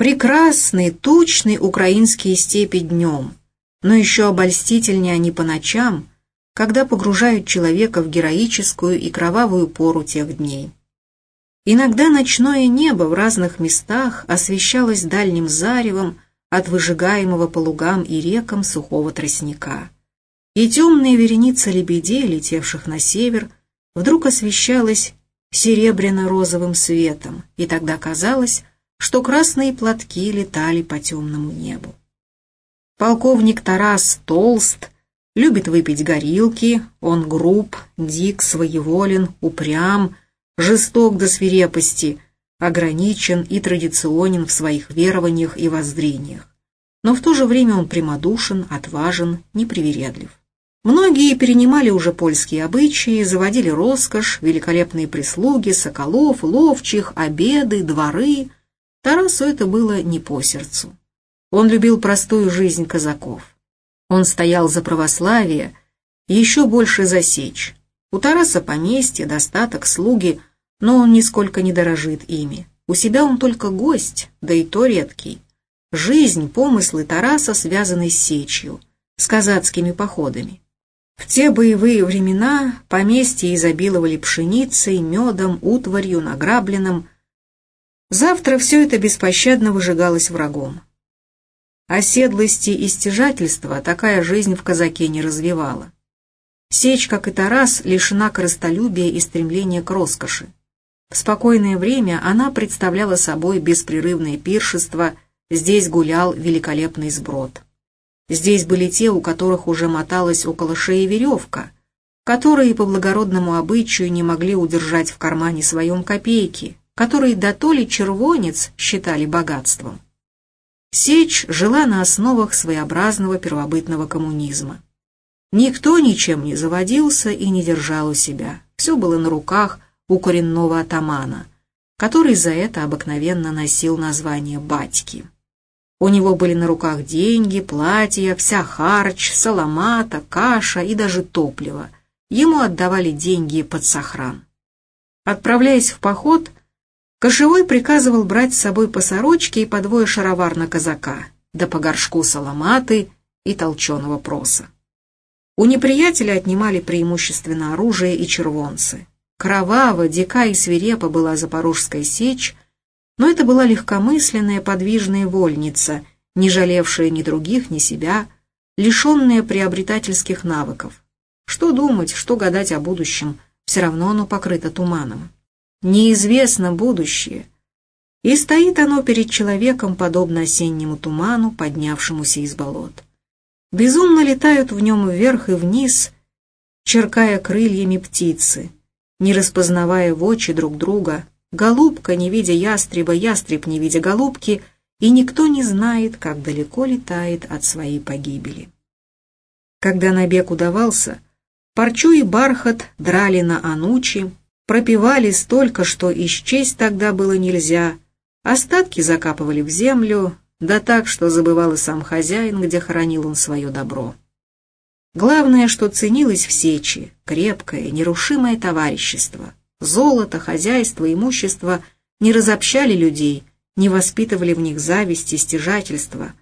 Прекрасны, тучны украинские степи днем, но еще обольстительнее они по ночам, когда погружают человека в героическую и кровавую пору тех дней. Иногда ночное небо в разных местах освещалось дальним заревом от выжигаемого по лугам и рекам сухого тростника. И темная вереница лебедей, летевших на север, вдруг освещалась серебряно-розовым светом, и тогда казалось, что красные платки летали по темному небу. Полковник Тарас толст, любит выпить горилки, он груб, дик, своеволен, упрям, жесток до свирепости, ограничен и традиционен в своих верованиях и воззрениях. Но в то же время он прямодушен, отважен, непривередлив. Многие перенимали уже польские обычаи, заводили роскошь, великолепные прислуги, соколов, ловчих, обеды, дворы – Тарасу это было не по сердцу. Он любил простую жизнь казаков. Он стоял за православие, еще больше за сечь. У Тараса поместье, достаток, слуги, но он нисколько не дорожит ими. У себя он только гость, да и то редкий. Жизнь, помыслы Тараса связаны с сечью, с казацкими походами. В те боевые времена поместья изобиловали пшеницей, медом, утварью, награбленным, Завтра все это беспощадно выжигалось врагом. Оседлости и стяжательства такая жизнь в казаке не развивала. Сечь, как и Тарас, лишена корыстолюбия и стремления к роскоши. В спокойное время она представляла собой беспрерывное пиршество, здесь гулял великолепный сброд. Здесь были те, у которых уже моталась около шеи веревка, которые по благородному обычаю не могли удержать в кармане своем копейки, который дотоле червонец считали богатством. Сечь жила на основах своеобразного первобытного коммунизма. Никто ничем не заводился и не держал у себя. Все было на руках у коренного атамана, который за это обыкновенно носил название «батьки». У него были на руках деньги, платья, вся харч, соломата, каша и даже топливо. Ему отдавали деньги под сохран. Отправляясь в поход, Кошевой приказывал брать с собой по сорочке и по двое шаровар на казака, да по горшку соломаты и толченого проса. У неприятеля отнимали преимущественно оружие и червонцы. Кроваво, дика и свирепа была запорожская сечь, но это была легкомысленная подвижная вольница, не жалевшая ни других, ни себя, лишенная приобретательских навыков. Что думать, что гадать о будущем, все равно оно покрыто туманом неизвестно будущее, и стоит оно перед человеком, подобно осеннему туману, поднявшемуся из болот. Безумно летают в нем вверх и вниз, черкая крыльями птицы, не распознавая в очи друг друга, голубка, не видя ястреба, ястреб, не видя голубки, и никто не знает, как далеко летает от своей погибели. Когда набег удавался, парчу и бархат драли на анучи, пропивали столько, что исчесть тогда было нельзя. Остатки закапывали в землю, да так, что забывал и сам хозяин, где хоронил он свое добро. Главное, что ценилось в сечи, крепкое, нерушимое товарищество. Золото, хозяйство, имущество не разобщали людей, не воспитывали в них зависть и стяжательство.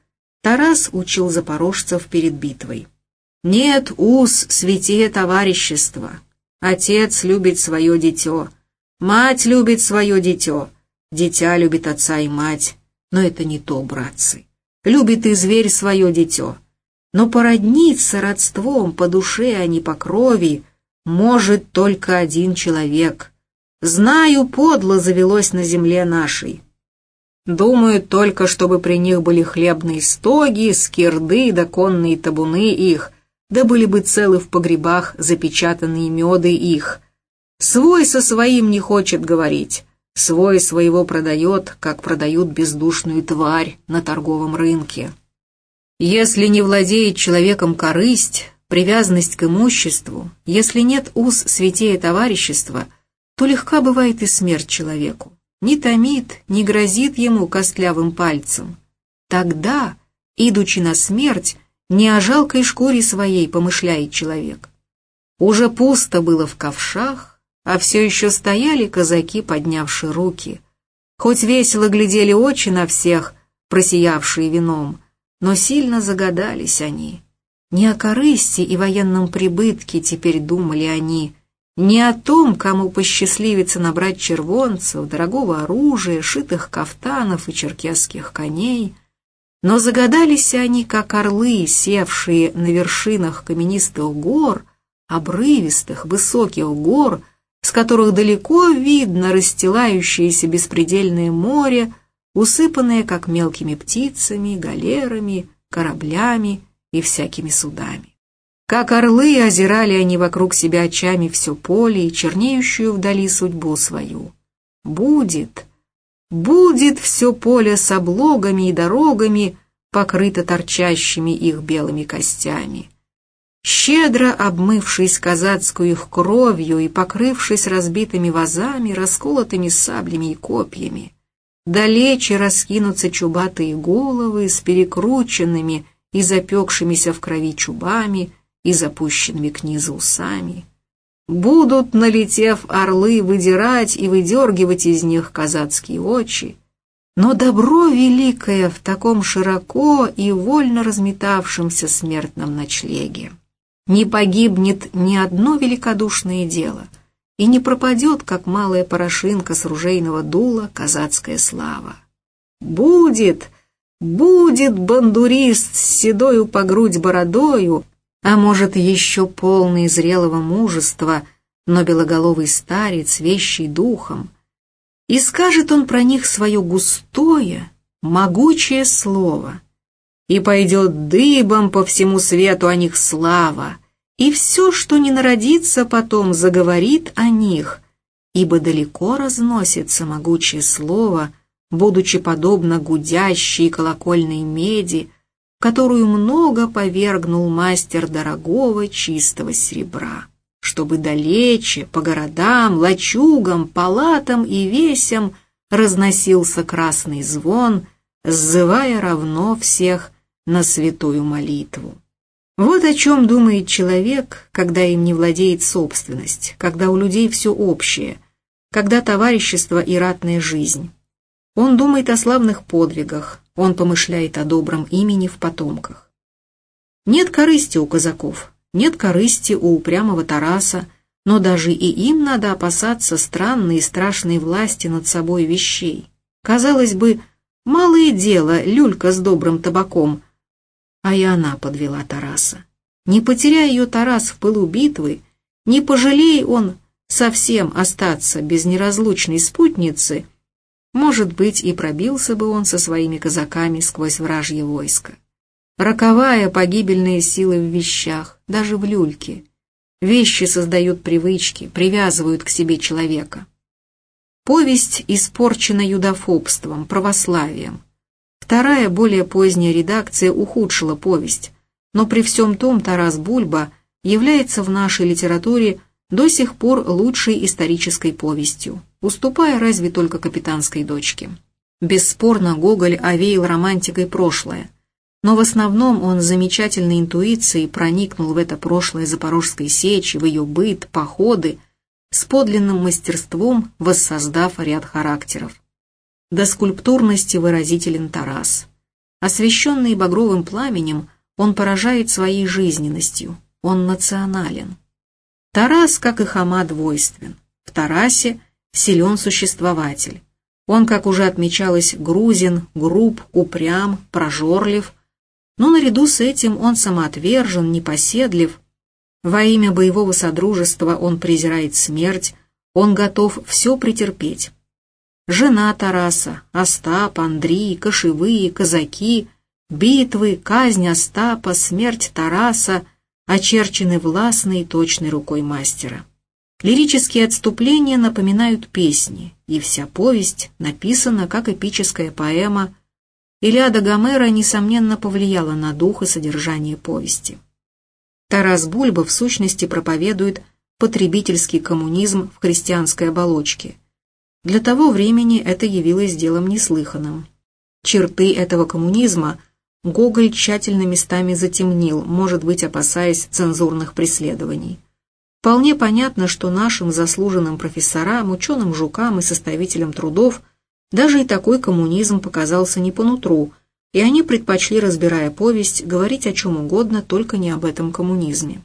Тарас учил запорожцев перед битвой. «Нет уз святее товарищества, Отец любит свое дитё, мать любит свое дитё, дитя любит отца и мать, но это не то, братцы. Любит и зверь свое дитё, но породниться родством по душе, а не по крови, может только один человек. Знаю, подло завелось на земле нашей. Думают только, чтобы при них были хлебные стоги, скирды да конные табуны их, да были бы целы в погребах запечатанные меды их. Свой со своим не хочет говорить, свой своего продает, как продают бездушную тварь на торговом рынке. Если не владеет человеком корысть, привязанность к имуществу, если нет уз святее товарищества, то легка бывает и смерть человеку. Не томит, не грозит ему костлявым пальцем. Тогда, идучи на смерть, не о жалкой шкуре своей помышляет человек. Уже пусто было в ковшах, а все еще стояли казаки, поднявши руки. Хоть весело глядели очи на всех, просиявшие вином, но сильно загадались они. Не о корысти и военном прибытке теперь думали они, не о том, кому посчастливится набрать червонцев, дорогого оружия, шитых кафтанов и черкесских коней, но загадались они, как орлы, севшие на вершинах каменистых гор, обрывистых, высоких гор, с которых далеко видно расстилающееся беспредельное море, усыпанное как мелкими птицами, галерами, кораблями и всякими судами. Как орлы озирали они вокруг себя очами все поле и чернеющую вдали судьбу свою. Будет, будет все поле с облогами и дорогами, покрыто торчащими их белыми костями. Щедро обмывшись казацкую их кровью и покрывшись разбитыми вазами, расколотыми саблями и копьями, далече раскинутся чубатые головы с перекрученными и запекшимися в крови чубами и запущенными к низу усами. Будут, налетев орлы, выдирать и выдергивать из них казацкие очи, но добро великое в таком широко и вольно разметавшемся смертном ночлеге. Не погибнет ни одно великодушное дело, и не пропадет, как малая порошинка с ружейного дула, казацкая слава. Будет, будет бандурист с седою по грудь бородою, а может, еще полный зрелого мужества, но белоголовый старец, вещий духом. И скажет он про них свое густое, могучее слово. И пойдет дыбом по всему свету о них слава, и все, что не народится потом, заговорит о них, ибо далеко разносится могучее слово, будучи подобно гудящей колокольной меди, которую много повергнул мастер дорогого чистого серебра, чтобы далече, по городам, лачугам, палатам и весям разносился красный звон, сзывая равно всех на святую молитву. Вот о чем думает человек, когда им не владеет собственность, когда у людей все общее, когда товарищество и ратная жизнь. Он думает о славных подвигах, он помышляет о добром имени в потомках. Нет корысти у казаков, нет корысти у упрямого Тараса, но даже и им надо опасаться странной и страшной власти над собой вещей. Казалось бы, малое дело люлька с добрым табаком, а и она подвела Тараса. Не потеряя ее Тарас в пылу битвы, не пожалей он совсем остаться без неразлучной спутницы — может быть, и пробился бы он со своими казаками сквозь вражье войско. Роковая погибельные силы в вещах, даже в люльке. Вещи создают привычки, привязывают к себе человека. Повесть испорчена юдофобством, православием. Вторая, более поздняя редакция ухудшила повесть, но при всем том Тарас Бульба является в нашей литературе до сих пор лучшей исторической повестью, уступая разве только «Капитанской дочке». Бесспорно, Гоголь овеял романтикой прошлое, но в основном он замечательной интуицией проникнул в это прошлое Запорожской сечи, в ее быт, походы, с подлинным мастерством воссоздав ряд характеров. До скульптурности выразителен Тарас. Освещенный багровым пламенем, он поражает своей жизненностью, он национален. Тарас, как и Хама, двойствен. В Тарасе силен существователь. Он, как уже отмечалось, грузин, груб, упрям, прожорлив. Но наряду с этим он самоотвержен, непоседлив. Во имя боевого содружества он презирает смерть, он готов все претерпеть. Жена Тараса, Остап, Андрей, кошевые, казаки, битвы, казнь Остапа, смерть Тараса — очерчены властной и точной рукой мастера. Лирические отступления напоминают песни, и вся повесть написана как эпическая поэма. Илиада Гомера, несомненно, повлияла на дух и содержание повести. Тарас Бульба в сущности проповедует потребительский коммунизм в христианской оболочке. Для того времени это явилось делом неслыханным. Черты этого коммунизма Гоголь тщательно местами затемнил, может быть, опасаясь цензурных преследований. Вполне понятно, что нашим заслуженным профессорам, ученым жукам и составителям трудов даже и такой коммунизм показался не по нутру, и они предпочли, разбирая повесть, говорить о чем угодно, только не об этом коммунизме.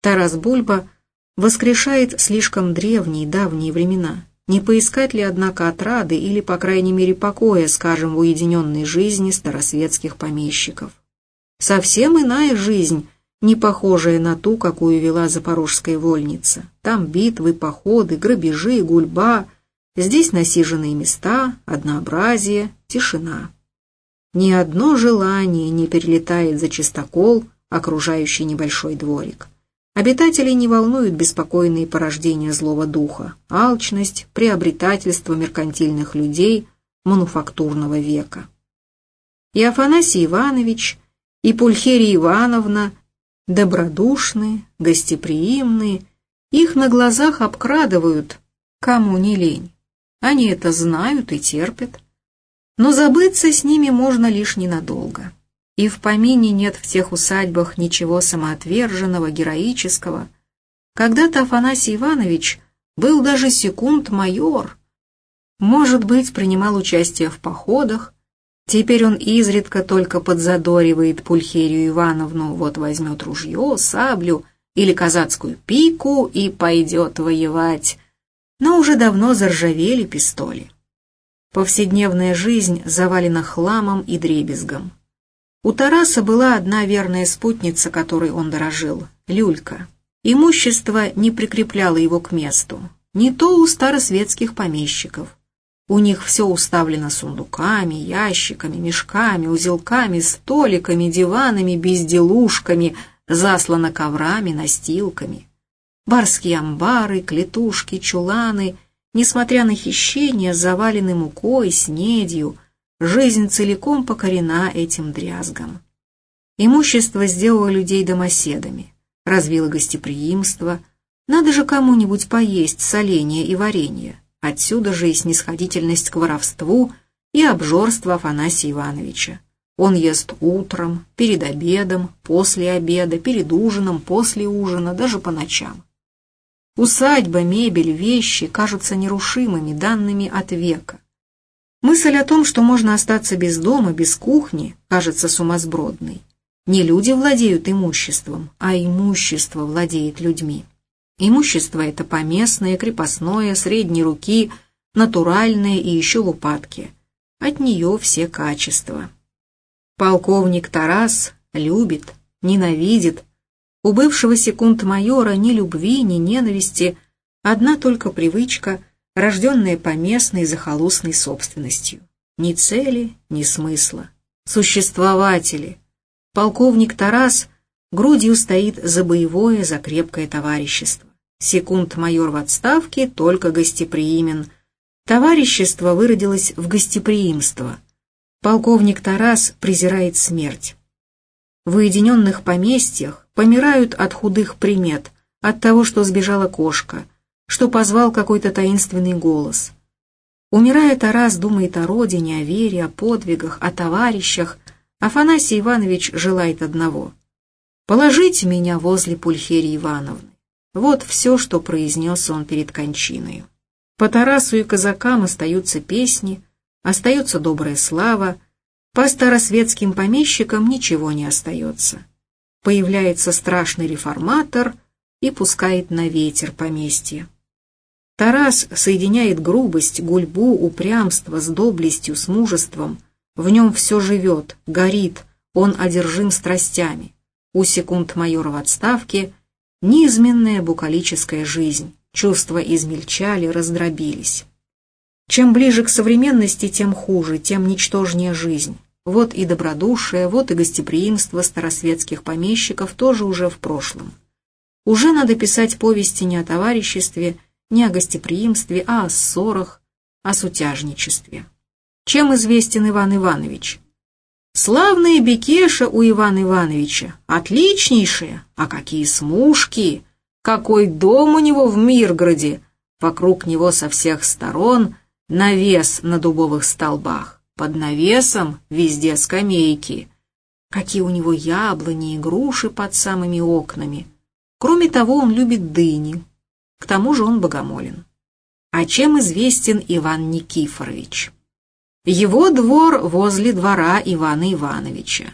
Тарас Бульба воскрешает слишком древние, давние времена. Не поискать ли, однако, отрады или, по крайней мере, покоя, скажем, в уединенной жизни старосветских помещиков? Совсем иная жизнь, не похожая на ту, какую вела запорожская вольница. Там битвы, походы, грабежи, гульба. Здесь насиженные места, однообразие, тишина. Ни одно желание не перелетает за чистокол, окружающий небольшой дворик. Обитателей не волнуют беспокойные порождения злого духа, алчность, приобретательство меркантильных людей мануфактурного века. И Афанасий Иванович, и Пульхерия Ивановна добродушны, гостеприимны, их на глазах обкрадывают, кому не лень. Они это знают и терпят. Но забыться с ними можно лишь ненадолго и в помине нет в тех усадьбах ничего самоотверженного, героического. Когда-то Афанасий Иванович был даже секунд-майор, может быть, принимал участие в походах, теперь он изредка только подзадоривает Пульхерию Ивановну, вот возьмет ружье, саблю или казацкую пику и пойдет воевать, но уже давно заржавели пистоли. Повседневная жизнь завалена хламом и дребезгом. У Тараса была одна верная спутница, которой он дорожил — люлька. Имущество не прикрепляло его к месту. Не то у старосветских помещиков. У них все уставлено сундуками, ящиками, мешками, узелками, столиками, диванами, безделушками, заслано коврами, настилками. Барские амбары, клетушки, чуланы, несмотря на хищение, завалены мукой, снедью, Жизнь целиком покорена этим дрязгом. Имущество сделало людей домоседами, развило гостеприимство. Надо же кому-нибудь поесть соленья и варенье. Отсюда же и снисходительность к воровству и обжорство Афанасия Ивановича. Он ест утром, перед обедом, после обеда, перед ужином, после ужина, даже по ночам. Усадьба, мебель, вещи кажутся нерушимыми, данными от века. Мысль о том, что можно остаться без дома, без кухни, кажется сумасбродной. Не люди владеют имуществом, а имущество владеет людьми. Имущество это поместное, крепостное, средней руки, натуральное и еще упадке. От нее все качества. Полковник Тарас любит, ненавидит. У бывшего секунд-майора ни любви, ни ненависти, одна только привычка – рожденные поместной захолустной собственностью. Ни цели, ни смысла. Существователи. Полковник Тарас грудью стоит за боевое, за крепкое товарищество. Секунд-майор в отставке только гостеприимен. Товарищество выродилось в гостеприимство. Полковник Тарас презирает смерть. В уединенных поместьях помирают от худых примет, от того, что сбежала кошка, что позвал какой-то таинственный голос. Умирая, Тарас думает о родине, о вере, о подвигах, о товарищах. Афанасий Иванович желает одного — положите меня возле Пульхерии Ивановны. Вот все, что произнес он перед кончиной. По Тарасу и казакам остаются песни, остается добрая слава, по старосветским помещикам ничего не остается. Появляется страшный реформатор и пускает на ветер поместье. Тарас соединяет грубость, гульбу, упрямство с доблестью, с мужеством. В нем все живет, горит, он одержим страстями. У секунд майора в отставке неизменная букалическая жизнь. Чувства измельчали, раздробились. Чем ближе к современности, тем хуже, тем ничтожнее жизнь. Вот и добродушие, вот и гостеприимство старосветских помещиков тоже уже в прошлом. Уже надо писать повести не о товариществе, не о гостеприимстве, а о ссорах, о сутяжничестве. Чем известен Иван Иванович? Славная бекеша у Ивана Ивановича, отличнейшая, а какие смушки, какой дом у него в Миргороде, вокруг него со всех сторон навес на дубовых столбах, под навесом везде скамейки, какие у него яблони и груши под самыми окнами. Кроме того, он любит дыни, к тому же он богомолен. А чем известен Иван Никифорович? Его двор возле двора Ивана Ивановича.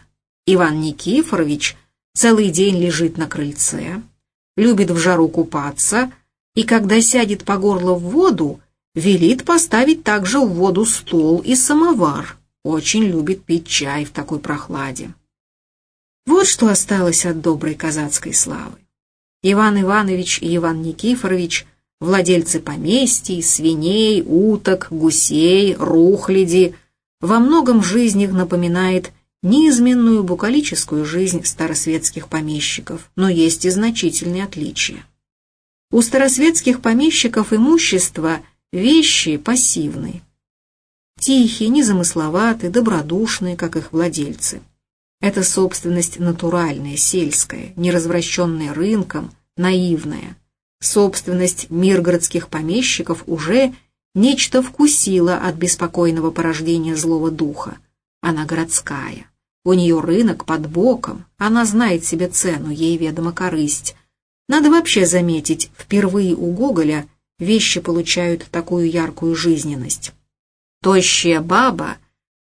Иван Никифорович целый день лежит на крыльце, любит в жару купаться, и когда сядет по горло в воду, велит поставить также в воду стол и самовар. Очень любит пить чай в такой прохладе. Вот что осталось от доброй казацкой славы. Иван Иванович и Иван Никифорович – владельцы поместий, свиней, уток, гусей, рухляди, во многом жизнь их напоминает неизменную букалическую жизнь старосветских помещиков, но есть и значительные отличия. У старосветских помещиков имущество – вещи пассивные. Тихие, незамысловатые, добродушные, как их владельцы. Это собственность натуральная, сельская, не развращенная рынком, наивная – Собственность миргородских помещиков уже нечто вкусила от беспокойного порождения злого духа. Она городская. У нее рынок под боком, она знает себе цену, ей ведома корысть. Надо вообще заметить, впервые у Гоголя вещи получают такую яркую жизненность. Тощая баба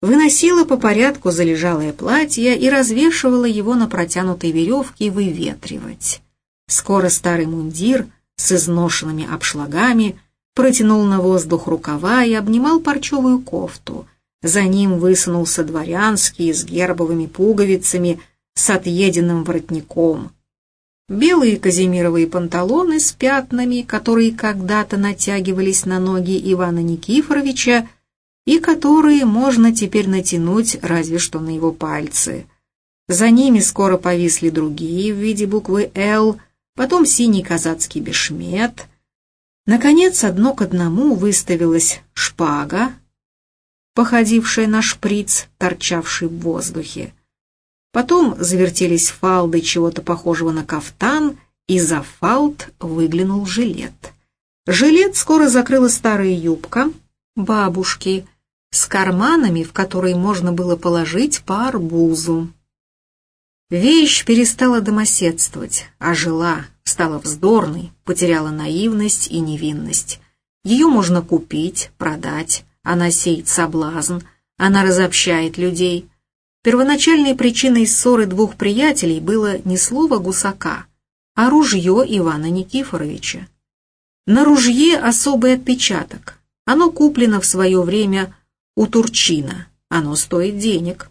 выносила по порядку залежалое платье и развешивала его на протянутой веревке выветривать. Скоро старый мундир с изношенными обшлагами протянул на воздух рукава и обнимал парчевую кофту. За ним высунулся дворянский с гербовыми пуговицами с отъеденным воротником. Белые казимировые панталоны с пятнами, которые когда-то натягивались на ноги Ивана Никифоровича и которые можно теперь натянуть разве что на его пальцы. За ними скоро повисли другие в виде буквы «Л», потом синий казацкий бешмет. Наконец, одно к одному выставилась шпага, походившая на шприц, торчавший в воздухе. Потом завертелись фалды чего-то похожего на кафтан, и за фалд выглянул жилет. Жилет скоро закрыла старая юбка бабушки с карманами, в которые можно было положить по арбузу. Вещь перестала домоседствовать, а жила, стала вздорной, потеряла наивность и невинность. Ее можно купить, продать, она сеет соблазн, она разобщает людей. Первоначальной причиной ссоры двух приятелей было не слово гусака, а ружье Ивана Никифоровича. На ружье особый отпечаток. Оно куплено в свое время у Турчина. Оно стоит денег.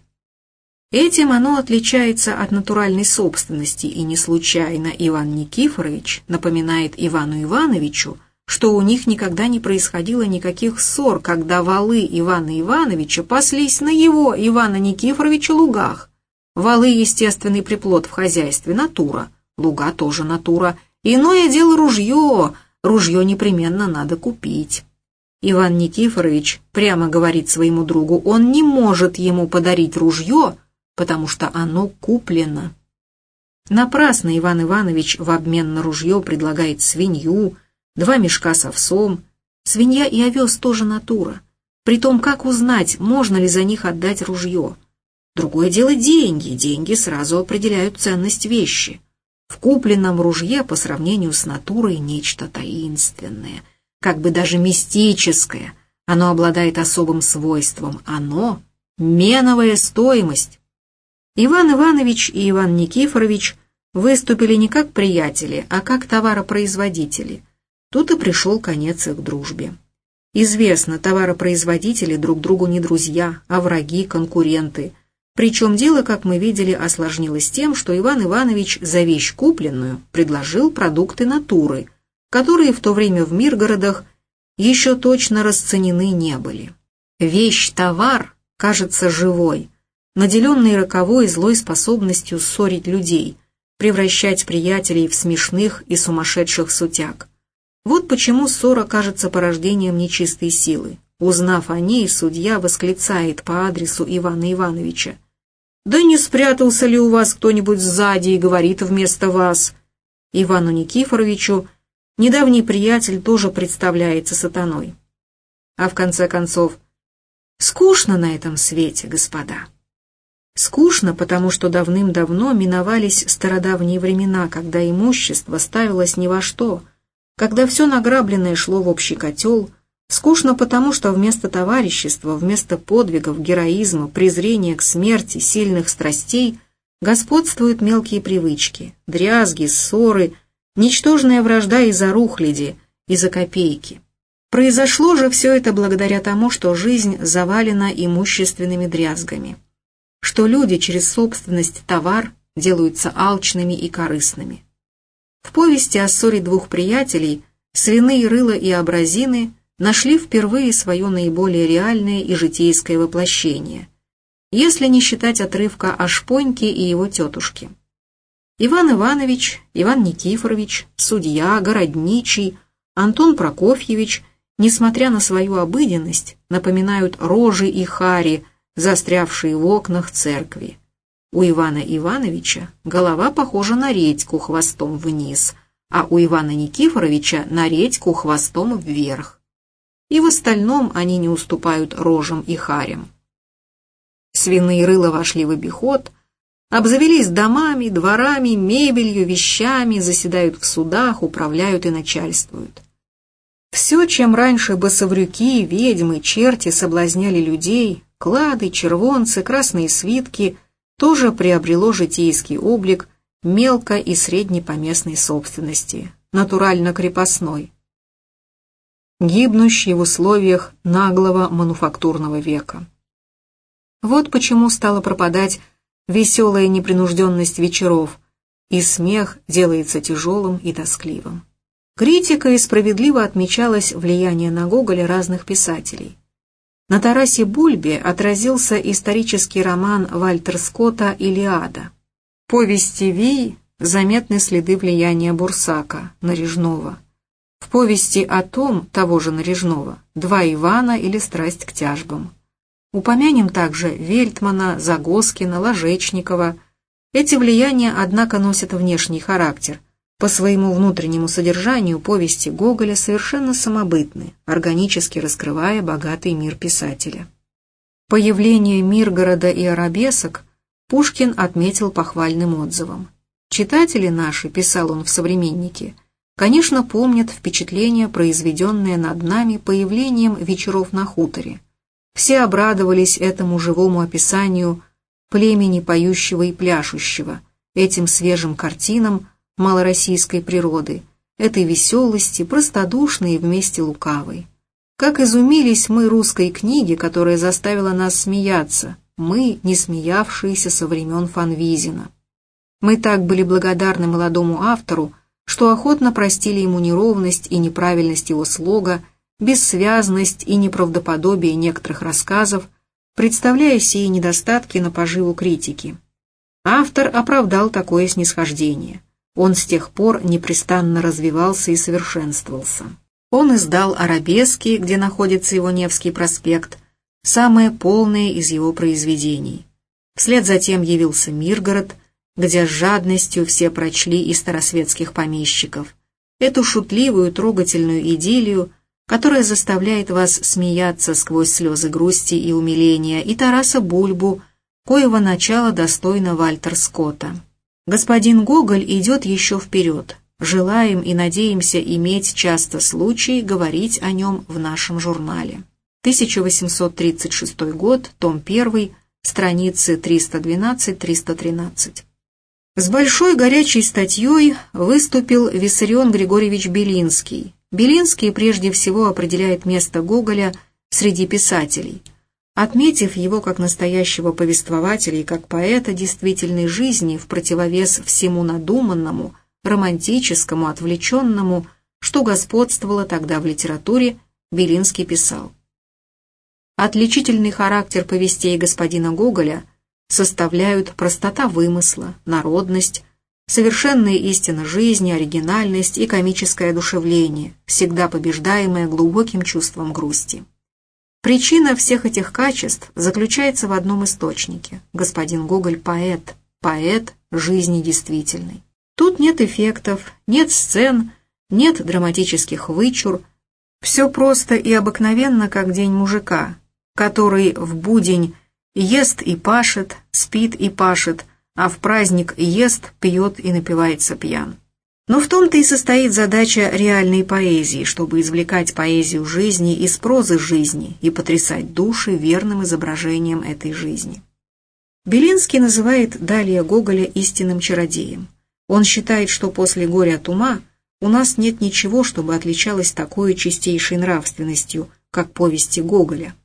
Этим оно отличается от натуральной собственности, и не случайно Иван Никифорович напоминает Ивану Ивановичу, что у них никогда не происходило никаких ссор, когда валы Ивана Ивановича паслись на его, Ивана Никифоровича, лугах. Валы – естественный приплод в хозяйстве, натура. Луга тоже натура. Иное дело ружье. Ружье непременно надо купить. Иван Никифорович прямо говорит своему другу, он не может ему подарить ружье, потому что оно куплено. Напрасно Иван Иванович в обмен на ружье предлагает свинью, два мешка с овсом. Свинья и овес тоже натура. Притом, как узнать, можно ли за них отдать ружье? Другое дело деньги. Деньги сразу определяют ценность вещи. В купленном ружье по сравнению с натурой нечто таинственное, как бы даже мистическое. Оно обладает особым свойством. Оно — меновая стоимость. Иван Иванович и Иван Никифорович выступили не как приятели, а как товаропроизводители. Тут и пришел конец их дружбе. Известно, товаропроизводители друг другу не друзья, а враги, конкуренты. Причем дело, как мы видели, осложнилось тем, что Иван Иванович за вещь купленную предложил продукты натуры, которые в то время в Миргородах еще точно расценены не были. Вещь-товар кажется живой – наделенный роковой злой способностью ссорить людей, превращать приятелей в смешных и сумасшедших сутяг. Вот почему ссора кажется порождением нечистой силы. Узнав о ней, судья восклицает по адресу Ивана Ивановича. «Да не спрятался ли у вас кто-нибудь сзади и говорит вместо вас?» Ивану Никифоровичу недавний приятель тоже представляется сатаной. А в конце концов, скучно на этом свете, господа. Скучно, потому что давным-давно миновались стародавние времена, когда имущество ставилось ни во что, когда все награбленное шло в общий котел, Скучно потому, что вместо товарищества, вместо подвигов, героизма, презрения к смерти, сильных страстей господствуют мелкие привычки, дрязги, ссоры, ничтожная вражда из-за рухляди, из-за копейки. Произошло же все это благодаря тому, что жизнь завалена имущественными дрязгами, что люди через собственность товар делаются алчными и корыстными. В повести о ссоре двух приятелей свиные рыла и абразины нашли впервые свое наиболее реальное и житейское воплощение, если не считать отрывка о Шпоньке и его тетушке. Иван Иванович, Иван Никифорович, судья, городничий, Антон Прокофьевич, несмотря на свою обыденность, напоминают рожи и хари, застрявшие в окнах церкви. У Ивана Ивановича голова похожа на редьку хвостом вниз, а у Ивана Никифоровича на редьку хвостом вверх. И в остальном они не уступают рожам и харям. Свиные рыла вошли в обиход, обзавелись домами, дворами, мебелью, вещами, заседают в судах, управляют и начальствуют. Все, чем раньше басоврюки, ведьмы, черти соблазняли людей, клады, червонцы, красные свитки, тоже приобрело житейский облик мелко- и среднепоместной собственности, натурально-крепостной, гибнущей в условиях наглого мануфактурного века. Вот почему стала пропадать веселая непринужденность вечеров, и смех делается тяжелым и тоскливым. Критика справедливо отмечалось влияние на Гоголя разных писателей. На Тарасе Бульбе отразился исторический роман Вальтер Скотта «Илиада». Повести Ви заметны следы влияния Бурсака, Нарежного. В повести о том, того же Нарежного, «Два Ивана» или «Страсть к тяжбам». Упомянем также Вельтмана, Загоскина, Ложечникова. Эти влияния, однако, носят внешний характер – по своему внутреннему содержанию повести Гоголя совершенно самобытны, органически раскрывая богатый мир писателя. Появление Миргорода и арабесок Пушкин отметил похвальным отзывом. «Читатели наши», — писал он в «Современнике», конечно, помнят впечатление, произведенное над нами появлением вечеров на хуторе. Все обрадовались этому живому описанию племени поющего и пляшущего, этим свежим картинам, малороссийской природы, этой веселости, простодушной и вместе лукавой. Как изумились мы русской книге, которая заставила нас смеяться, мы, не смеявшиеся со времен Фанвизина. Мы так были благодарны молодому автору, что охотно простили ему неровность и неправильность его слога, бессвязность и неправдоподобие некоторых рассказов, представляя сие недостатки на поживу критики. Автор оправдал такое снисхождение. Он с тех пор непрестанно развивался и совершенствовался. Он издал «Арабески», где находится его Невский проспект, самое полное из его произведений. Вслед затем явился Миргород, где с жадностью все прочли и старосветских помещиков. Эту шутливую, трогательную идиллию, которая заставляет вас смеяться сквозь слезы грусти и умиления, и Тараса Бульбу, коего начало достойно Вальтер Скотта. Господин Гоголь идет еще вперед. Желаем и надеемся иметь часто случай говорить о нем в нашем журнале. 1836 год, том 1, страницы 312-313. С большой горячей статьей выступил Виссарион Григорьевич Белинский. Белинский прежде всего определяет место Гоголя среди писателей – Отметив его как настоящего повествователя и как поэта действительной жизни в противовес всему надуманному, романтическому, отвлеченному, что господствовало тогда в литературе, Белинский писал. Отличительный характер повестей господина Гоголя составляют простота вымысла, народность, совершенная истина жизни, оригинальность и комическое одушевление, всегда побеждаемое глубоким чувством грусти. Причина всех этих качеств заключается в одном источнике. Господин Гоголь – поэт, поэт жизни действительной. Тут нет эффектов, нет сцен, нет драматических вычур. Все просто и обыкновенно, как день мужика, который в будень ест и пашет, спит и пашет, а в праздник ест, пьет и напивается пьян. Но в том-то и состоит задача реальной поэзии, чтобы извлекать поэзию жизни из прозы жизни и потрясать души верным изображением этой жизни. Белинский называет далее Гоголя истинным чародеем. Он считает, что после «Горя от ума» у нас нет ничего, чтобы отличалось такой чистейшей нравственностью, как повести Гоголя.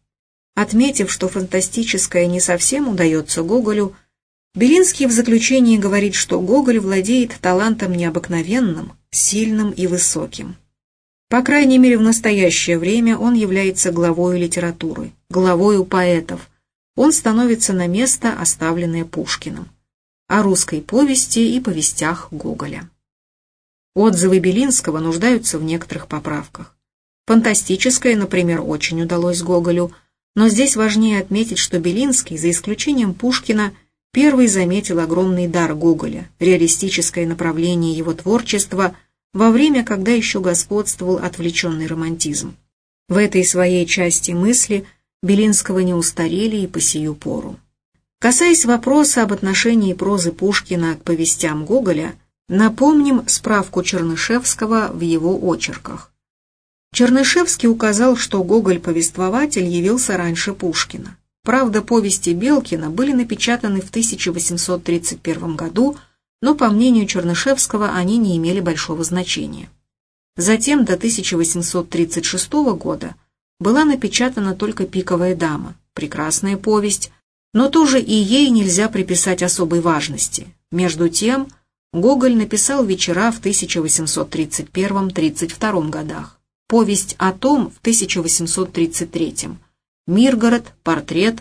Отметив, что фантастическое не совсем удается Гоголю, Белинский в заключении говорит, что Гоголь владеет талантом необыкновенным, сильным и высоким. По крайней мере, в настоящее время он является главой литературы, главою поэтов. Он становится на место, оставленное Пушкиным. О русской повести и повестях Гоголя. Отзывы Белинского нуждаются в некоторых поправках. Фантастическое, например, очень удалось Гоголю, но здесь важнее отметить, что Белинский, за исключением Пушкина, Первый заметил огромный дар Гоголя, реалистическое направление его творчества во время, когда еще господствовал отвлеченный романтизм. В этой своей части мысли Белинского не устарели и по сию пору. Касаясь вопроса об отношении прозы Пушкина к повестям Гоголя, напомним справку Чернышевского в его очерках. Чернышевский указал, что Гоголь-повествователь явился раньше Пушкина. Правда, повести Белкина были напечатаны в 1831 году, но, по мнению Чернышевского, они не имели большого значения. Затем до 1836 года была напечатана только «Пиковая дама», прекрасная повесть, но тоже и ей нельзя приписать особой важности. Между тем, Гоголь написал «Вечера» в 1831-32 годах, повесть о том в 1833 Миргород, портрет,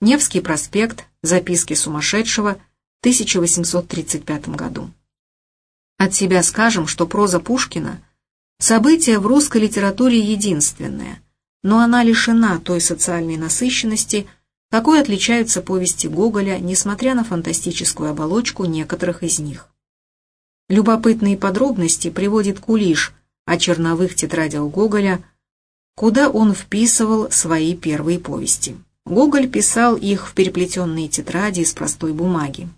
Невский проспект, записки сумасшедшего, 1835 году. От себя скажем, что проза Пушкина – событие в русской литературе единственное, но она лишена той социальной насыщенности, какой отличаются повести Гоголя, несмотря на фантастическую оболочку некоторых из них. Любопытные подробности приводит Кулиш о черновых тетрадях Гоголя – куда он вписывал свои первые повести. Гоголь писал их в переплетенные тетради из простой бумаги.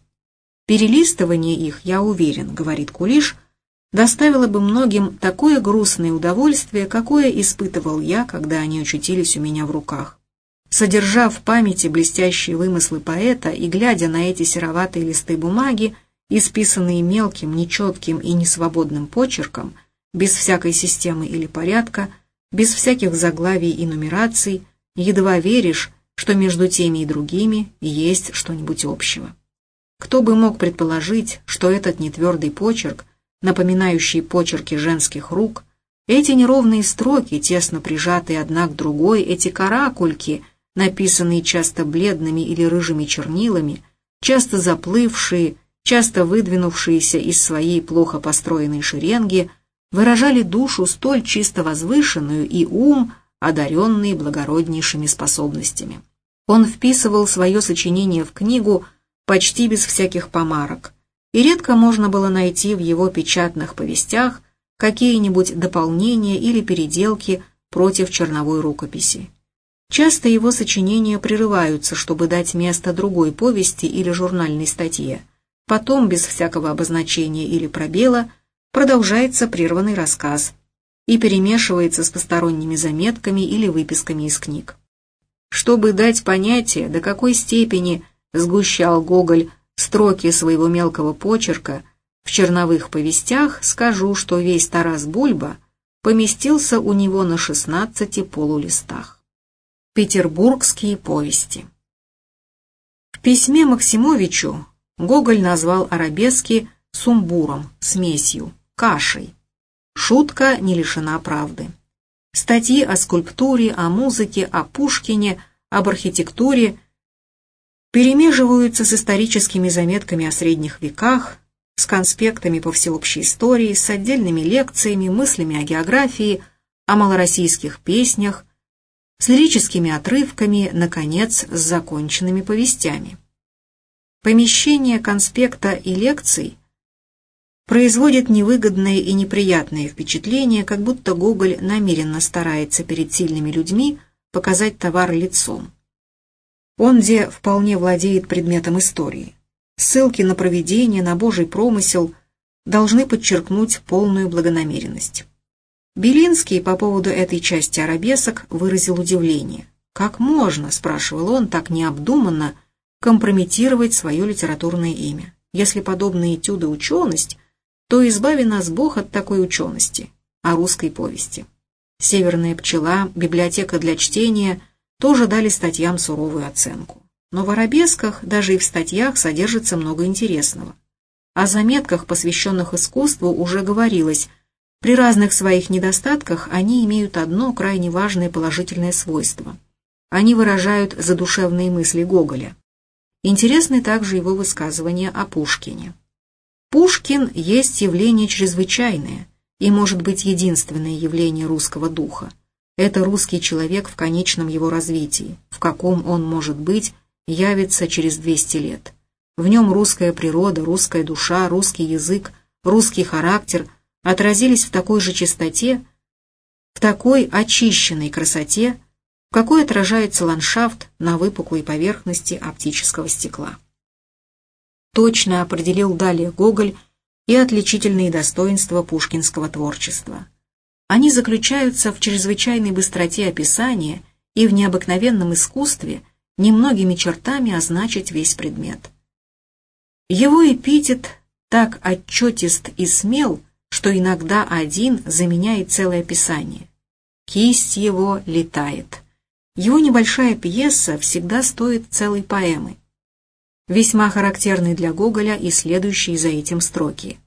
Перелистывание их, я уверен, говорит Кулиш, доставило бы многим такое грустное удовольствие, какое испытывал я, когда они очутились у меня в руках. Содержа в памяти блестящие вымыслы поэта и глядя на эти сероватые листы бумаги, исписанные мелким, нечетким и несвободным почерком, без всякой системы или порядка, без всяких заглавий и нумераций, едва веришь, что между теми и другими есть что-нибудь общего. Кто бы мог предположить, что этот нетвердый почерк, напоминающий почерки женских рук, эти неровные строки, тесно прижатые одна к другой, эти каракульки, написанные часто бледными или рыжими чернилами, часто заплывшие, часто выдвинувшиеся из своей плохо построенной шеренги – выражали душу столь чисто возвышенную и ум, одаренный благороднейшими способностями. Он вписывал свое сочинение в книгу почти без всяких помарок, и редко можно было найти в его печатных повестях какие-нибудь дополнения или переделки против черновой рукописи. Часто его сочинения прерываются, чтобы дать место другой повести или журнальной статье. Потом, без всякого обозначения или пробела, продолжается прерванный рассказ и перемешивается с посторонними заметками или выписками из книг. Чтобы дать понятие, до какой степени сгущал Гоголь строки своего мелкого почерка в черновых повестях, скажу, что весь Тарас Бульба поместился у него на 16 полулистах. Петербургские повести В письме Максимовичу Гоголь назвал арабески сумбуром, смесью кашей. Шутка не лишена правды. Статьи о скульптуре, о музыке, о Пушкине, об архитектуре перемеживаются с историческими заметками о средних веках, с конспектами по всеобщей истории, с отдельными лекциями, мыслями о географии, о малороссийских песнях, с лирическими отрывками, наконец, с законченными повестями. Помещение конспекта и лекций – производит невыгодное и неприятное впечатление, как будто Гоголь намеренно старается перед сильными людьми показать товар лицом. Он где вполне владеет предметом истории. Ссылки на провидение, на божий промысел должны подчеркнуть полную благонамеренность. Белинский по поводу этой части арабесок выразил удивление. «Как можно, — спрашивал он, — так необдуманно компрометировать свое литературное имя? Если подобные этюды ученость, то избави нас Бог от такой учености, о русской повести». «Северная пчела», «Библиотека для чтения» тоже дали статьям суровую оценку. Но в арабесках, даже и в статьях, содержится много интересного. О заметках, посвященных искусству, уже говорилось. При разных своих недостатках они имеют одно крайне важное положительное свойство. Они выражают задушевные мысли Гоголя. Интересны также его высказывания о Пушкине. Пушкин есть явление чрезвычайное и может быть единственное явление русского духа. Это русский человек в конечном его развитии, в каком он может быть, явится через 200 лет. В нем русская природа, русская душа, русский язык, русский характер отразились в такой же чистоте, в такой очищенной красоте, в какой отражается ландшафт на выпуклой поверхности оптического стекла. Точно определил далее Гоголь и отличительные достоинства пушкинского творчества. Они заключаются в чрезвычайной быстроте описания и в необыкновенном искусстве немногими чертами означить весь предмет. Его эпитет так отчетист и смел, что иногда один заменяет целое писание. Кисть его летает. Его небольшая пьеса всегда стоит целой поэмы. Весьма характерны для Гоголя и следующие за этим строки.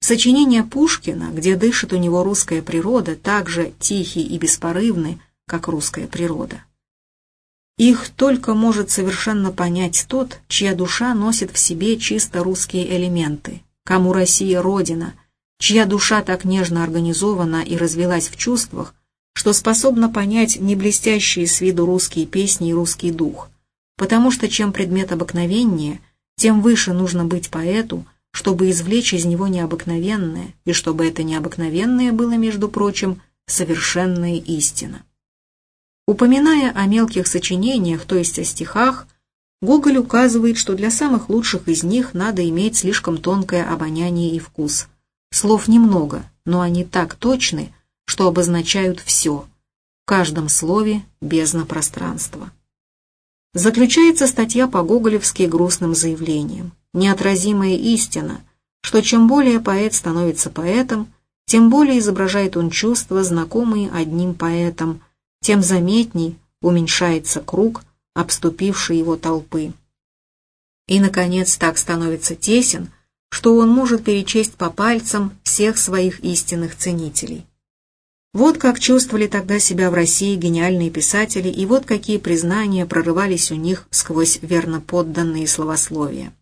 Сочинения Пушкина, где дышит у него русская природа, так же тихие и беспорывны, как русская природа. Их только может совершенно понять тот, чья душа носит в себе чисто русские элементы, кому Россия родина, чья душа так нежно организована и развелась в чувствах, что способна понять не блестящие с виду русские песни и русский дух, потому что чем предмет обыкновеннее, тем выше нужно быть поэту, чтобы извлечь из него необыкновенное, и чтобы это необыкновенное было, между прочим, совершенная истина. Упоминая о мелких сочинениях, то есть о стихах, Гоголь указывает, что для самых лучших из них надо иметь слишком тонкое обоняние и вкус. Слов немного, но они так точны, что обозначают все. В каждом слове бездна пространства. Заключается статья по-гоголевски грустным заявлением. Неотразимая истина, что чем более поэт становится поэтом, тем более изображает он чувства, знакомые одним поэтом – тем заметней уменьшается круг обступившей его толпы. И, наконец, так становится тесен, что он может перечесть по пальцам всех своих истинных ценителей. Вот как чувствовали тогда себя в России гениальные писатели, и вот какие признания прорывались у них сквозь верно подданные словословия.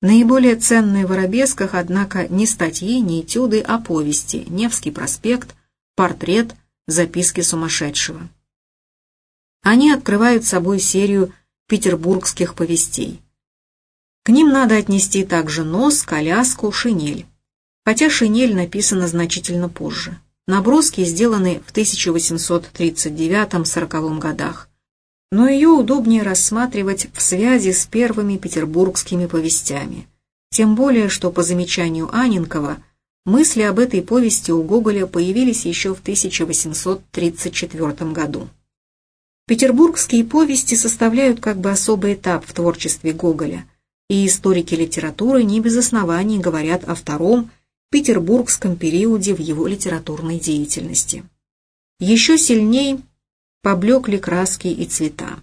Наиболее ценные в арабесках, однако, не статьи, не этюды, а повести «Невский проспект», портрет, записки сумасшедшего. Они открывают собой серию петербургских повестей. К ним надо отнести также нос, коляску, шинель. Хотя шинель написана значительно позже. Наброски сделаны в 1839-40 годах, но ее удобнее рассматривать в связи с первыми петербургскими повестями. Тем более, что по замечанию Аненкова – Мысли об этой повести у Гоголя появились еще в 1834 году. Петербургские повести составляют как бы особый этап в творчестве Гоголя, и историки литературы не без оснований говорят о втором петербургском периоде в его литературной деятельности. Еще сильней поблекли краски и цвета.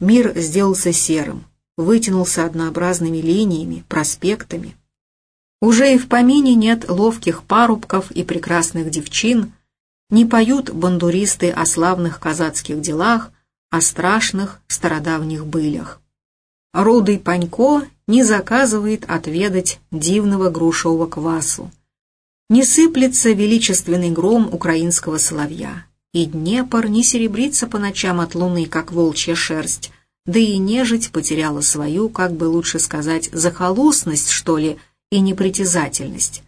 Мир сделался серым, вытянулся однообразными линиями, проспектами, уже и в помине нет ловких парубков и прекрасных девчин, не поют бандуристы о славных казацких делах, о страшных стародавних былях. Рудый Панько не заказывает отведать дивного грушевого квасу. Не сыплется величественный гром украинского соловья, и Днепр не серебрится по ночам от луны, как волчья шерсть, да и нежить потеряла свою, как бы лучше сказать, захолустность, что ли, и непритязательность.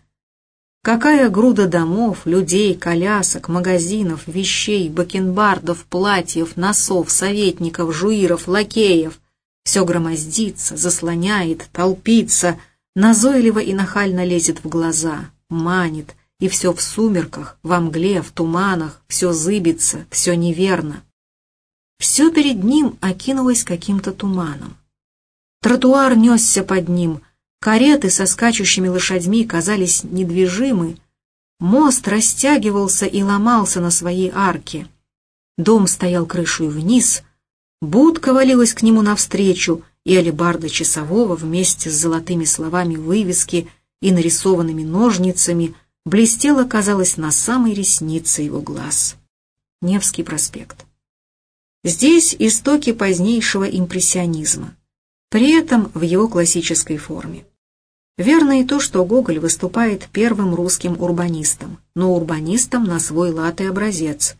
Какая груда домов, людей, колясок, магазинов, вещей, бакенбардов, платьев, носов, советников, жуиров, лакеев. Все громоздится, заслоняет, толпится, назойливо и нахально лезет в глаза, манит, и все в сумерках, во мгле, в туманах, все зыбится, все неверно. Все перед ним окинулось каким-то туманом. Тротуар несся под ним, кареты со скачущими лошадьми казались недвижимы, мост растягивался и ломался на своей арке. Дом стоял крышей вниз, будка валилась к нему навстречу, и алебарда часового вместе с золотыми словами вывески и нарисованными ножницами блестела, казалось, на самой реснице его глаз. Невский проспект. Здесь истоки позднейшего импрессионизма, при этом в его классической форме. Верно и то, что Гоголь выступает первым русским урбанистом, но урбанистом на свой и образец.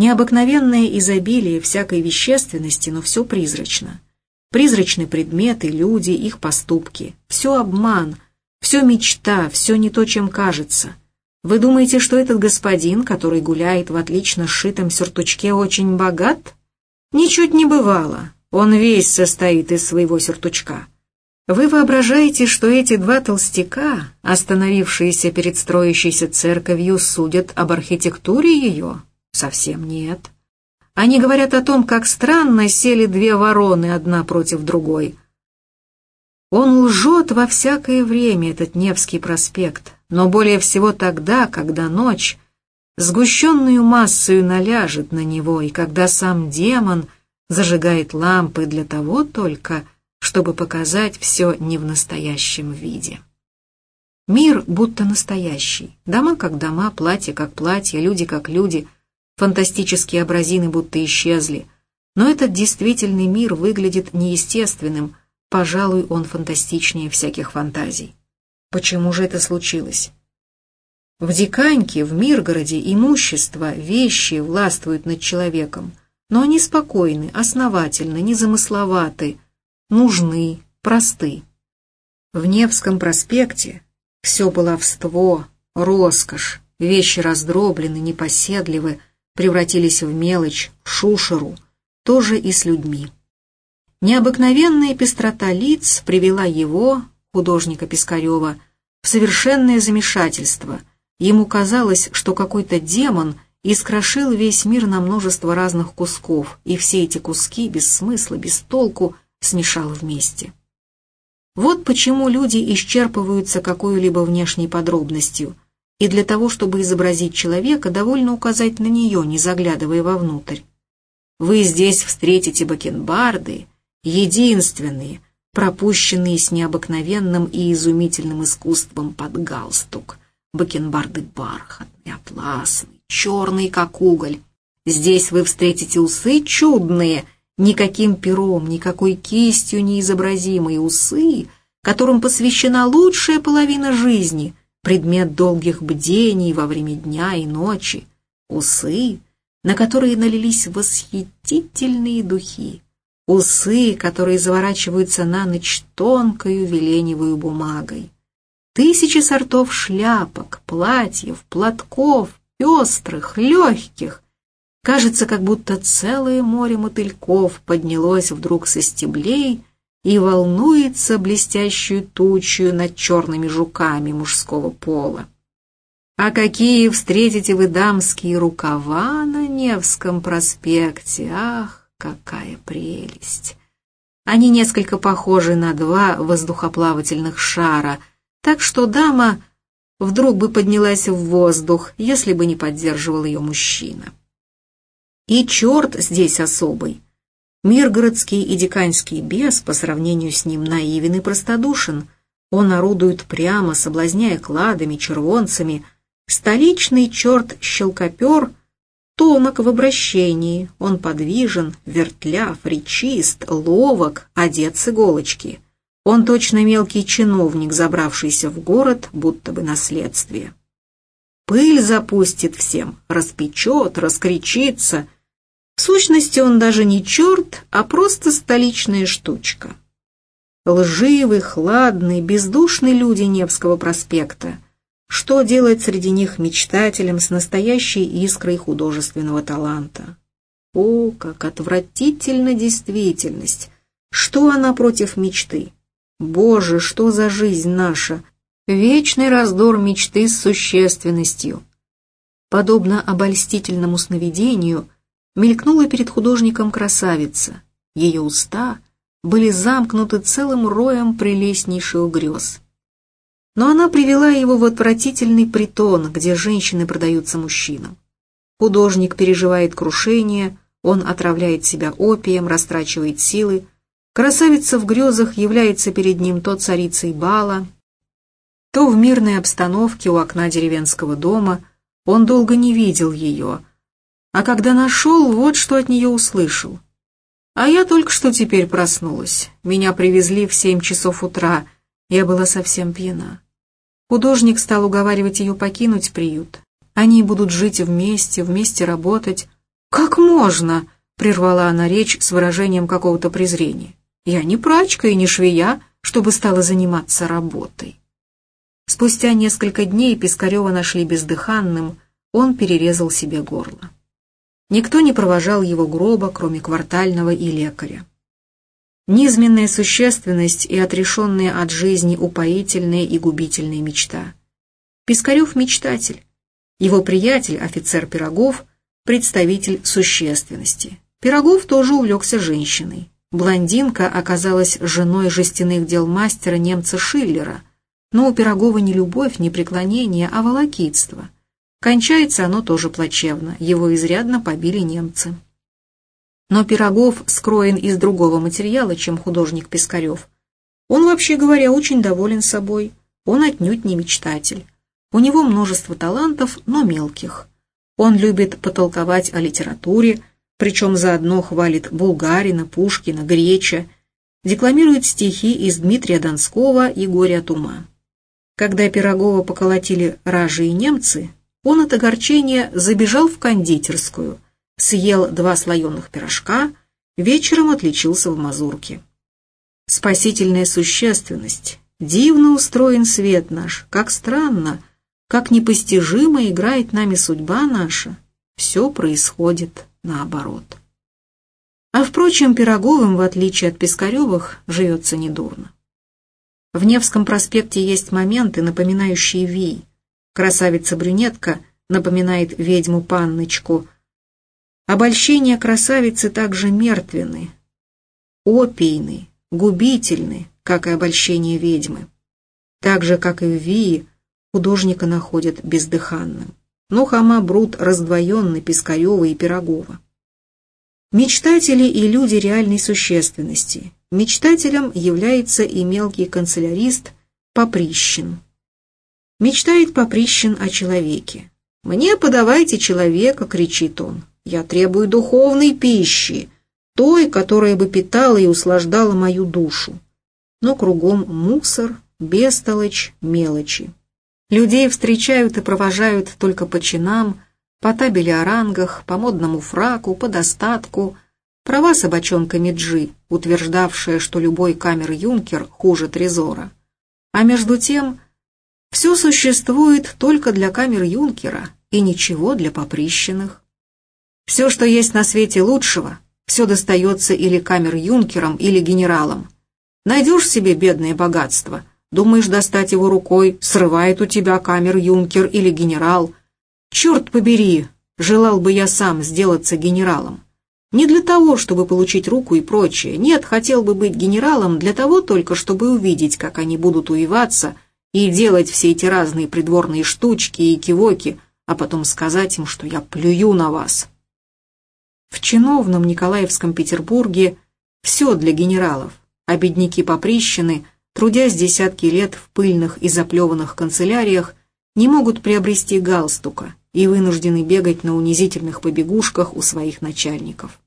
Необыкновенное изобилие всякой вещественности, но все призрачно. Призрачны предметы, люди, их поступки. Все обман, все мечта, все не то, чем кажется. Вы думаете, что этот господин, который гуляет в отлично сшитом сюртучке, очень богат? Ничуть не бывало. Он весь состоит из своего сюртучка. Вы воображаете, что эти два толстяка, остановившиеся перед строящейся церковью, судят об архитектуре ее? Совсем нет. Они говорят о том, как странно сели две вороны одна против другой. Он лжет во всякое время, этот Невский проспект, но более всего тогда, когда ночь сгущенную массою наляжет на него, и когда сам демон зажигает лампы для того только, чтобы показать все не в настоящем виде. Мир будто настоящий, дома как дома, платья как платья, люди как люди, фантастические образины будто исчезли, но этот действительный мир выглядит неестественным, пожалуй, он фантастичнее всяких фантазий. Почему же это случилось? В Диканьке, в Миргороде имущество, вещи властвуют над человеком, но они спокойны, основательны, незамысловаты, нужны, просты. В Невском проспекте все баловство, роскошь, вещи раздроблены, непоседливы, превратились в мелочь, шушеру, тоже и с людьми. Необыкновенная пестрота лиц привела его, художника Пискарева, в совершенное замешательство – Ему казалось, что какой-то демон искрошил весь мир на множество разных кусков, и все эти куски без смысла, без толку смешал вместе. Вот почему люди исчерпываются какой-либо внешней подробностью, и для того, чтобы изобразить человека, довольно указать на нее, не заглядывая вовнутрь. Вы здесь встретите бакенбарды, единственные, пропущенные с необыкновенным и изумительным искусством под галстук бакенбарды бархатные, атласные, черные, как уголь. Здесь вы встретите усы чудные, никаким пером, никакой кистью неизобразимые усы, которым посвящена лучшая половина жизни, предмет долгих бдений во время дня и ночи, усы, на которые налились восхитительные духи, усы, которые заворачиваются на ночь тонкою веленевую бумагой. Тысячи сортов шляпок, платьев, платков, пестрых, легких. Кажется, как будто целое море мотыльков поднялось вдруг со стеблей и волнуется блестящую тучью над черными жуками мужского пола. А какие встретите вы дамские рукава на Невском проспекте! Ах, какая прелесть! Они несколько похожи на два воздухоплавательных шара — так что дама вдруг бы поднялась в воздух, если бы не поддерживал ее мужчина. И черт здесь особый. Миргородский и диканьский бес по сравнению с ним наивен и простодушен. Он орудует прямо, соблазняя кладами, червонцами. Столичный черт-щелкопер тонок в обращении, он подвижен, вертляв, речист, ловок, одет с иголочки — он точно мелкий чиновник, забравшийся в город, будто бы наследствие. Пыль запустит всем, распечет, раскричится. В сущности, он даже не черт, а просто столичная штучка. Лживый, хладный, бездушный люди Невского проспекта. Что делать среди них мечтателям с настоящей искрой художественного таланта? О, как отвратительна действительность! Что она против мечты? Боже, что за жизнь наша! Вечный раздор мечты с существенностью. Подобно обольстительному сновидению, мелькнула перед художником красавица. Ее уста были замкнуты целым роем прелестнейших грез. Но она привела его в отвратительный притон, где женщины продаются мужчинам. Художник переживает крушение, он отравляет себя опием, растрачивает силы. Красавица в грезах является перед ним то царицей бала, то в мирной обстановке у окна деревенского дома он долго не видел ее, а когда нашел, вот что от нее услышал. А я только что теперь проснулась. Меня привезли в семь часов утра, я была совсем пьяна. Художник стал уговаривать ее покинуть приют. Они будут жить вместе, вместе работать. «Как можно?» — прервала она речь с выражением какого-то презрения. «Я не прачка и не швея, чтобы стала заниматься работой». Спустя несколько дней Пискарева нашли бездыханным, он перерезал себе горло. Никто не провожал его гроба, кроме квартального и лекаря. Низменная существенность и отрешенная от жизни упоительная и губительная мечта. Пискарев – мечтатель. Его приятель, офицер Пирогов, представитель существенности. Пирогов тоже увлекся женщиной. Блондинка оказалась женой жестяных дел мастера немца Шиллера – но у Пирогова не любовь, не преклонение, а волокитство. Кончается оно тоже плачевно, его изрядно побили немцы. Но Пирогов скроен из другого материала, чем художник Пискарев. Он, вообще говоря, очень доволен собой, он отнюдь не мечтатель. У него множество талантов, но мелких. Он любит потолковать о литературе, причем заодно хвалит Булгарина, Пушкина, Греча, декламирует стихи из Дмитрия Донского и «Горе от ума». Когда Пирогова поколотили ражи и немцы, он от огорчения забежал в кондитерскую, съел два слоеных пирожка, вечером отличился в мазурке. Спасительная существенность, дивно устроен свет наш, как странно, как непостижимо играет нами судьба наша, все происходит наоборот. А впрочем, Пироговым, в отличие от Пискаревых, живется недурно. В Невском проспекте есть моменты, напоминающие Вий. Красавица-брюнетка напоминает ведьму Панночку. Обольщения красавицы также мертвенны, опийны, губительны, как и обольщение ведьмы. Так же, как и в Вии, художника находят бездыханным. Но Хама Брут раздвоенны Пискарева и Пирогова. Мечтатели и люди реальной существенности, Мечтателем является и мелкий канцелярист Поприщин. Мечтает Поприщин о человеке. «Мне подавайте человека», — кричит он. «Я требую духовной пищи, той, которая бы питала и услаждала мою душу». Но кругом мусор, бестолочь, мелочи. Людей встречают и провожают только по чинам, по табели о рангах, по модному фраку, по достатку — Права собачонка Меджи, утверждавшая, что любой камер-юнкер хуже Трезора. А между тем, все существует только для камер-юнкера и ничего для поприщенных. Все, что есть на свете лучшего, все достается или камер-юнкерам, или генералам. Найдешь себе бедное богатство, думаешь достать его рукой, срывает у тебя камер-юнкер или генерал. Черт побери, желал бы я сам сделаться генералом. Не для того, чтобы получить руку и прочее. Нет, хотел бы быть генералом для того только, чтобы увидеть, как они будут уеваться и делать все эти разные придворные штучки и кивоки, а потом сказать им, что я плюю на вас. В чиновном Николаевском Петербурге все для генералов, а бедняки поприщены, трудясь десятки лет в пыльных и заплеванных канцеляриях, не могут приобрести галстука и вынуждены бегать на унизительных побегушках у своих начальников.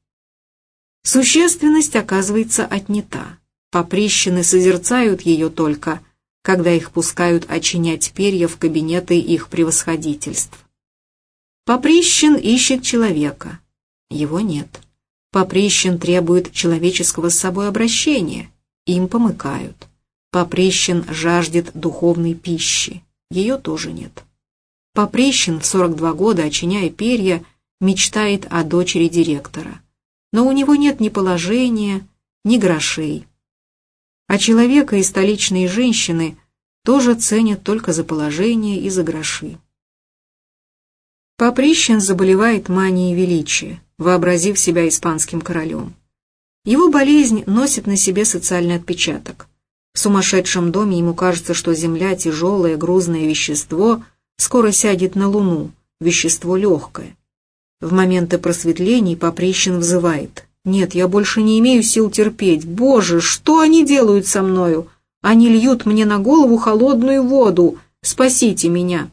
Существенность оказывается отнята. Поприщины созерцают ее только, когда их пускают очинять перья в кабинеты их превосходительств. Поприщин ищет человека. Его нет. Поприщин требует человеческого с собой обращения. Им помыкают. Поприщин жаждет духовной пищи. Ее тоже нет. Поприщин в 42 года, очиняя перья, мечтает о дочери директора. Но у него нет ни положения, ни грошей. А человека и столичные женщины тоже ценят только за положение и за гроши. Поприщен заболевает манией величия, вообразив себя испанским королем. Его болезнь носит на себе социальный отпечаток. В сумасшедшем доме ему кажется, что Земля – тяжелое, грузное вещество, скоро сядет на Луну, вещество легкое. В моменты просветлений Поприщин взывает. «Нет, я больше не имею сил терпеть. Боже, что они делают со мною? Они льют мне на голову холодную воду. Спасите меня!»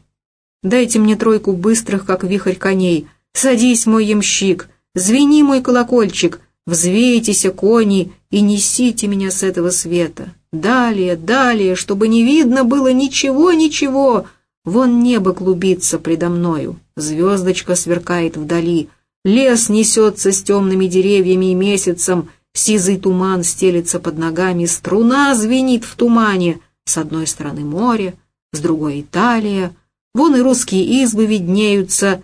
Дайте мне тройку быстрых, как вихрь коней. Садись, мой ямщик, звени, мой колокольчик, взвейтесь, кони, и несите меня с этого света. Далее, далее, чтобы не видно было ничего-ничего. Вон небо клубится предо мною, звездочка сверкает вдали, лес несется с темными деревьями и месяцем, сизый туман стелится под ногами, струна звенит в тумане, с одной стороны море, с другой Италия, Вон и русские избы виднеются.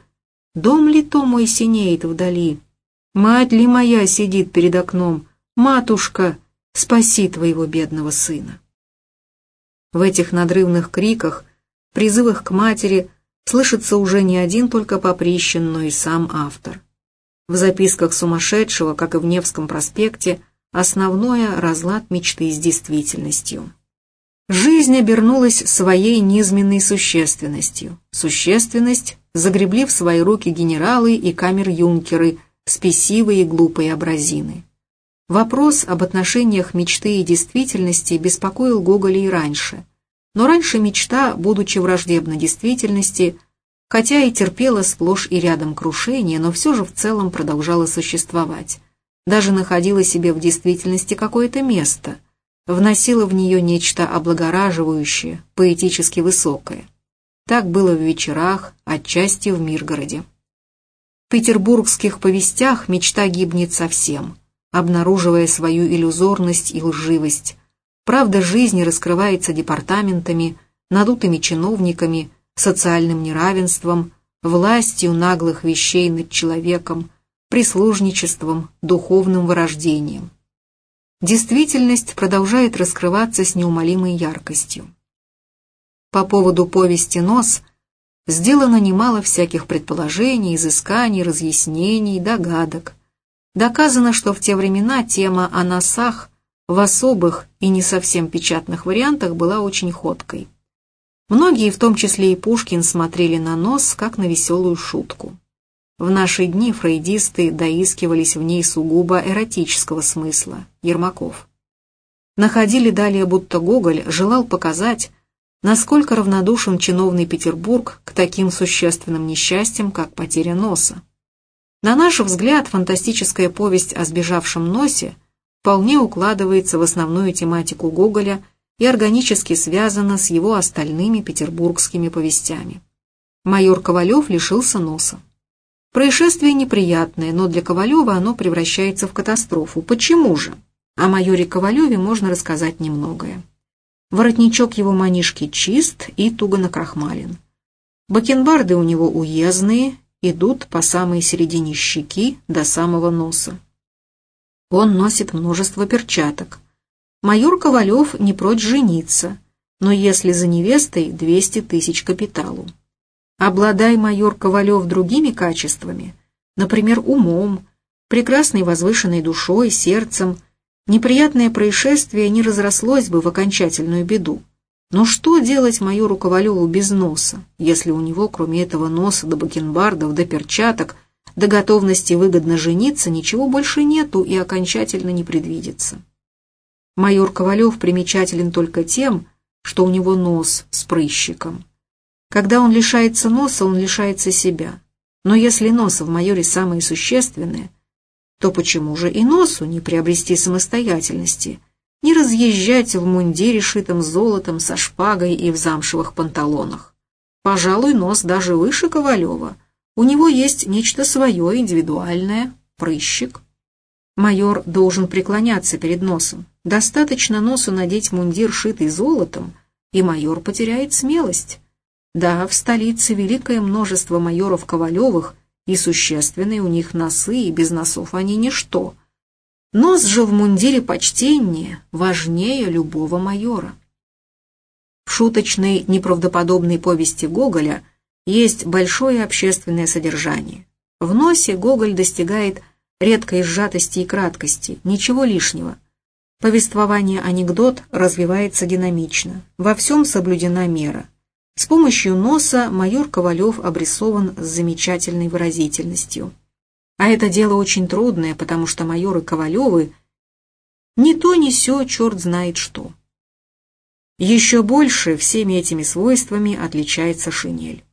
Дом ли то мой синеет вдали? Мать ли моя сидит перед окном? Матушка, спаси твоего бедного сына. В этих надрывных криках, призывах к матери, слышится уже не один только Поприщин, но и сам автор. В записках сумасшедшего, как и в Невском проспекте, основное – разлад мечты с действительностью. Жизнь обернулась своей низменной существенностью. Существенность загребли в свои руки генералы и камер-юнкеры, спесивые и глупые образины. Вопрос об отношениях мечты и действительности беспокоил Гоголя и раньше. Но раньше мечта, будучи враждебна действительности, хотя и терпела сплошь и рядом крушения, но все же в целом продолжала существовать. Даже находила себе в действительности какое-то место – вносила в нее нечто облагораживающее, поэтически высокое. Так было в вечерах, отчасти в Миргороде. В петербургских повестях мечта гибнет совсем, обнаруживая свою иллюзорность и лживость. Правда жизни раскрывается департаментами, надутыми чиновниками, социальным неравенством, властью наглых вещей над человеком, прислужничеством, духовным вырождением действительность продолжает раскрываться с неумолимой яркостью. По поводу повести «Нос» сделано немало всяких предположений, изысканий, разъяснений, догадок. Доказано, что в те времена тема о носах в особых и не совсем печатных вариантах была очень ходкой. Многие, в том числе и Пушкин, смотрели на нос как на веселую шутку. В наши дни фрейдисты доискивались в ней сугубо эротического смысла, Ермаков. Находили далее, будто Гоголь желал показать, насколько равнодушен чиновный Петербург к таким существенным несчастьям, как потеря носа. На наш взгляд, фантастическая повесть о сбежавшем носе вполне укладывается в основную тематику Гоголя и органически связана с его остальными петербургскими повестями. Майор Ковалев лишился носа. Происшествие неприятное, но для Ковалева оно превращается в катастрофу. Почему же? О майоре Ковалеве можно рассказать немногое. Воротничок его манишки чист и туго накрахмален. Бакенбарды у него уездные, идут по самой середине щеки до самого носа. Он носит множество перчаток. Майор Ковалев не прочь жениться, но если за невестой 200 тысяч капиталу. Обладай майор Ковалев другими качествами, например, умом, прекрасной возвышенной душой, сердцем, неприятное происшествие не разрослось бы в окончательную беду. Но что делать майору Ковалеву без носа, если у него, кроме этого носа до бакенбардов, до перчаток, до готовности выгодно жениться, ничего больше нету и окончательно не предвидится? Майор Ковалев примечателен только тем, что у него нос с прыщиком. Когда он лишается носа, он лишается себя. Но если носа в майоре самое существенное, то почему же и носу не приобрести самостоятельности, не разъезжать в мундире, шитом золотом, со шпагой и в замшевых панталонах? Пожалуй, нос даже выше Ковалева. У него есть нечто свое, индивидуальное, прыщик. Майор должен преклоняться перед носом. Достаточно носу надеть мундир, шитый золотом, и майор потеряет смелость. Да, в столице великое множество майоров Ковалевых, и существенные у них носы, и без носов они ничто. Нос же в мундире почтеннее, важнее любого майора. В шуточной, неправдоподобной повести Гоголя есть большое общественное содержание. В носе Гоголь достигает редкой сжатости и краткости, ничего лишнего. Повествование анекдот развивается динамично, во всем соблюдена мера. С помощью носа майор Ковалев обрисован с замечательной выразительностью. А это дело очень трудное, потому что майоры Ковалевы не то ни сё, черт знает что. Еще больше всеми этими свойствами отличается шинель.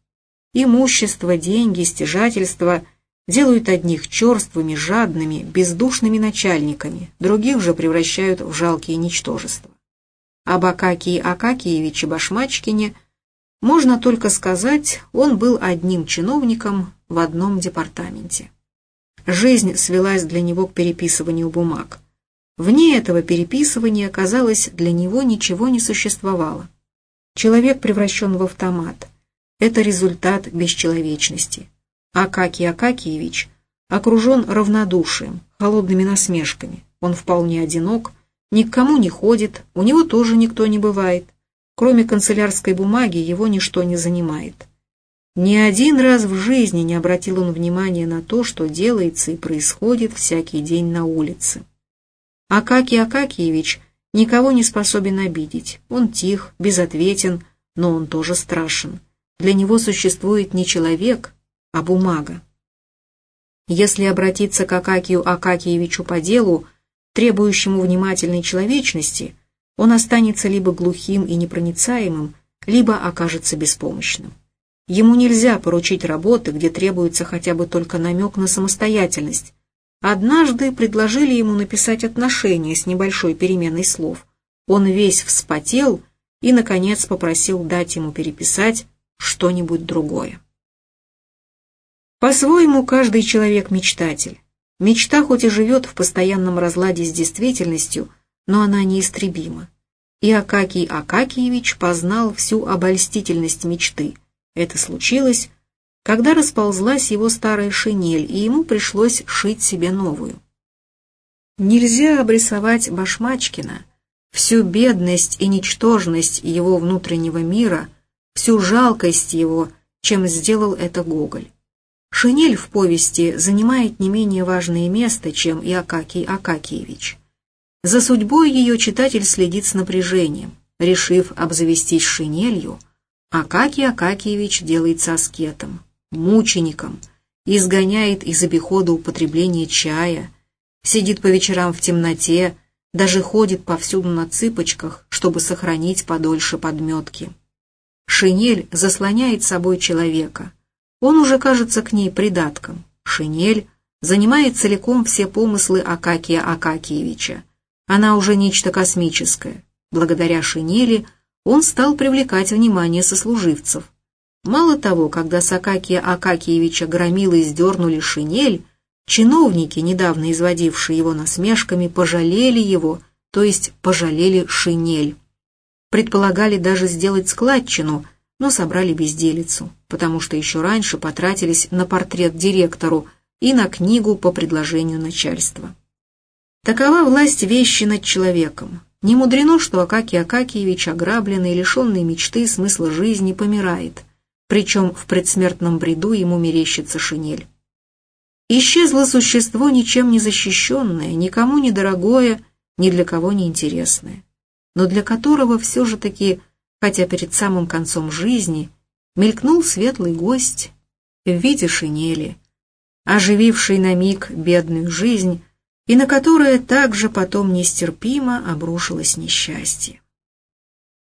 Имущество, деньги, стяжательство делают одних черствыми, жадными, бездушными начальниками, других же превращают в жалкие ничтожества. Об Акакии Акакиевиче Башмачкине можно только сказать, он был одним чиновником в одном департаменте. Жизнь свелась для него к переписыванию бумаг. Вне этого переписывания, казалось, для него ничего не существовало. Человек превращен в автомат. Это результат бесчеловечности. Акакий Акакиевич окружен равнодушием, холодными насмешками. Он вполне одинок, ни к кому не ходит, у него тоже никто не бывает. Кроме канцелярской бумаги его ничто не занимает. Ни один раз в жизни не обратил он внимания на то, что делается и происходит всякий день на улице. Акакий Акакиевич никого не способен обидеть. Он тих, безответен, но он тоже страшен. Для него существует не человек, а бумага. Если обратиться к Акакию Акакиевичу по делу, требующему внимательной человечности, он останется либо глухим и непроницаемым, либо окажется беспомощным. Ему нельзя поручить работы, где требуется хотя бы только намек на самостоятельность, Однажды предложили ему написать отношения с небольшой переменной слов. Он весь вспотел и, наконец, попросил дать ему переписать что-нибудь другое. По-своему, каждый человек мечтатель. Мечта хоть и живет в постоянном разладе с действительностью, но она неистребима. И Акакий Акакиевич познал всю обольстительность мечты. Это случилось когда расползлась его старая шинель, и ему пришлось шить себе новую. Нельзя обрисовать Башмачкина, всю бедность и ничтожность его внутреннего мира, всю жалкость его, чем сделал это Гоголь. Шинель в повести занимает не менее важное место, чем и Акакий Акакиевич. За судьбой ее читатель следит с напряжением. Решив обзавестись шинелью, Акакий Акакиевич делается аскетом мучеником, изгоняет из обихода употребление чая, сидит по вечерам в темноте, даже ходит повсюду на цыпочках, чтобы сохранить подольше подметки. Шинель заслоняет собой человека. Он уже кажется к ней придатком. Шинель занимает целиком все помыслы Акакия Акакиевича. Она уже нечто космическое. Благодаря шинели он стал привлекать внимание сослуживцев. Мало того, когда с Акакия Акакиевича громилы сдернули шинель, чиновники, недавно изводившие его насмешками, пожалели его, то есть пожалели шинель. Предполагали даже сделать складчину, но собрали безделицу, потому что еще раньше потратились на портрет директору и на книгу по предложению начальства. Такова власть вещи над человеком. Не мудрено, что Акакий Акакиевич, ограбленный, лишенный мечты, смысла жизни, помирает – причем в предсмертном бреду ему мерещится шинель. Исчезло существо ничем не защищенное, никому не дорогое, ни для кого не интересное, но для которого все же таки, хотя перед самым концом жизни, мелькнул светлый гость в виде шинели, ожививший на миг бедную жизнь и на которое также потом нестерпимо обрушилось несчастье.